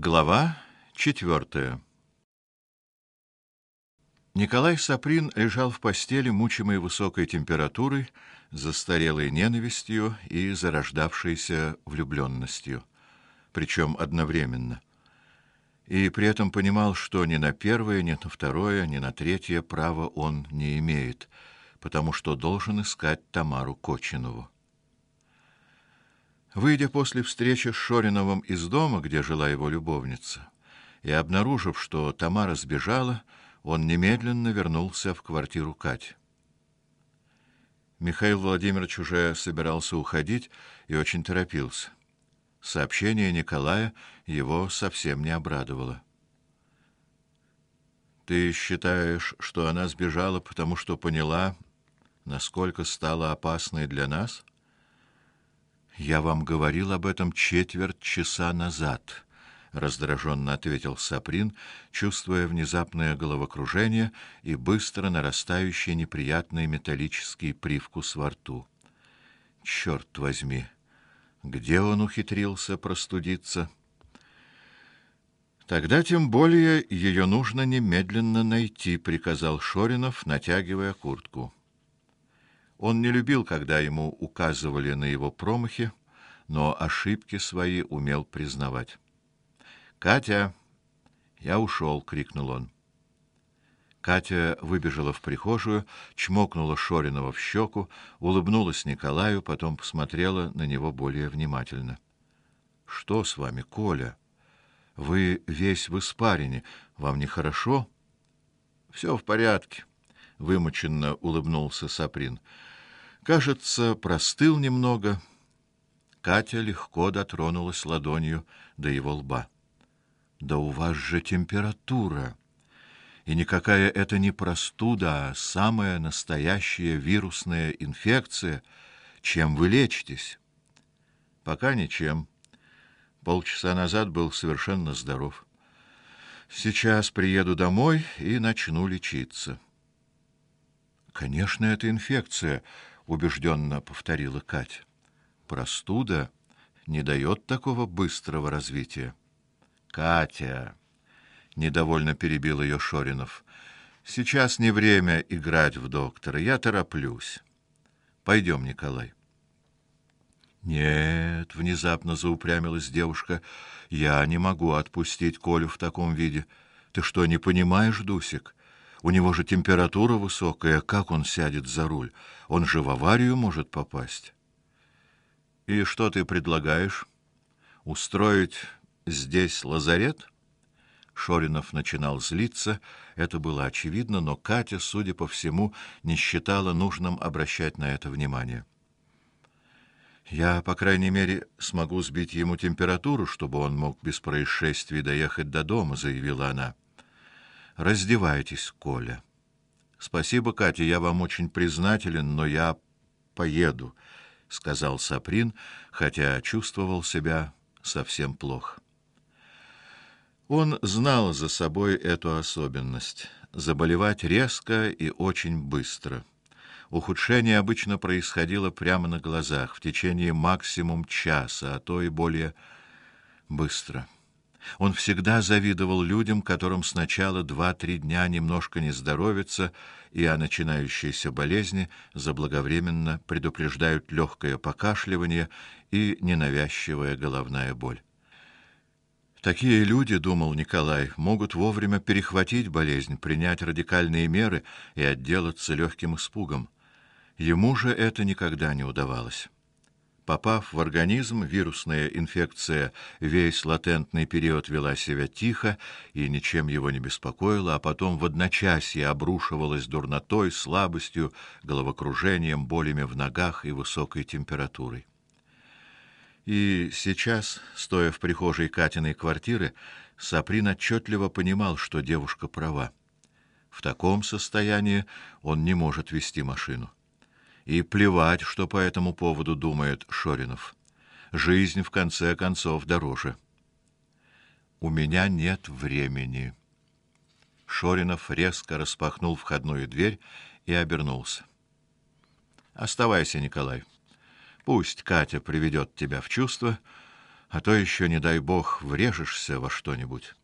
Глава четвертая. Николай Саприн лежал в постели, мучимый высокой температурой, застарелой ненавистью и зарождавшейся влюбленностью, причем одновременно. И при этом понимал, что ни на первое, ни на второе, ни на третье право он не имеет, потому что должен искать Тамару Кочинову. Выйдя после встречи с Шориновым из дома, где жила его любовница, и обнаружив, что Тамара сбежала, он немедленно вернулся в квартиру Кати. Михаил Владимирович уже собирался уходить и очень торопился. Сообщение Николая его совсем не обрадовало. Ты считаешь, что она сбежала, потому что поняла, насколько стала опасной для нас? Я вам говорил об этом четверть часа назад, раздраженно ответил Саприн, чувствуя внезапное головокружение и быстро нарастающий неприятный металлический привкус во рту. Черт возьми, где он ухитрился простудиться? Тогда тем более ее нужно немедленно найти, приказал Шоринов, натягивая куртку. Он не любил, когда ему указывали на его промахи, но ошибки свои умел признавать. Катя, я ушел, крикнул он. Катя выбежала в прихожую, чмокнула Шоринова в щеку, улыбнулась Николаю, потом посмотрела на него более внимательно. Что с вами, Коля? Вы весь в испарине, вам нехорошо? Все в порядке, вымученно улыбнулся Саприн. Кажется, простыл немного. Катя легко дотронулась ладонью до его лба. Да у вас же температура. И никакая это не простуда, а самая настоящая вирусная инфекция. Чем вы лечитесь? Пока ничем. Полчаса назад был совершенно здоров. Сейчас приеду домой и начну лечиться. Конечно, это инфекция, убежденно повторила Катя. Простуда не дает такого быстрого развития. Катя недовольно перебил ее Шоринов. Сейчас не время играть в доктора, я тороплюсь. Пойдем, Николай. Нет, внезапно заупрямилась девушка. Я не могу отпустить Колю в таком виде. Ты что, не понимаешь, Дусик? У него же температура высокая, как он сядет за руль? Он же в аварию может попасть. И что ты предлагаешь? Устроить здесь лазарет? Шоринов начинал злиться, это было очевидно, но Катя, судя по всему, не считала нужным обращать на это внимание. Я, по крайней мере, смогу сбить ему температуру, чтобы он мог без происшествий доехать до дома, заявила она. Раздевайтесь, Коля. Спасибо, Катя, я вам очень признателен, но я поеду, сказал Саприн, хотя чувствовал себя совсем плохо. Он знал за собой эту особенность заболевать резко и очень быстро. Ухудшение обычно происходило прямо на глазах в течение максимум часа, а то и более быстро. Он всегда завидовал людям, которым сначала два-три дня немножко не здоровится, и о начинающейся болезни заблаговременно предупреждают легкое покашливание и ненавязчивая головная боль. Такие люди, думал Николай, могут вовремя перехватить болезнь, принять радикальные меры и отделаться легким испугом. Ему же это никогда не удавалось. Попав в организм, вирусная инфекция весь латентный период вела себя тихо и ничем его не беспокоила, а потом в одночасье обрушивалась дурнотой, слабостью, головокружением, болями в ногах и высокой температурой. И сейчас, стоя в прихожей Катиной квартиры, Саприн отчетливо понимал, что девушка права. В таком состоянии он не может вести машину. И плевать, что по этому поводу думает Шоринов. Жизнь в конце концов дороже. У меня нет времени. Шоринов резко распахнул входную дверь и обернулся. Оставайся, Николай. Пусть Катя приведет тебя в чувство, а то еще не дай бог врежешься во что-нибудь.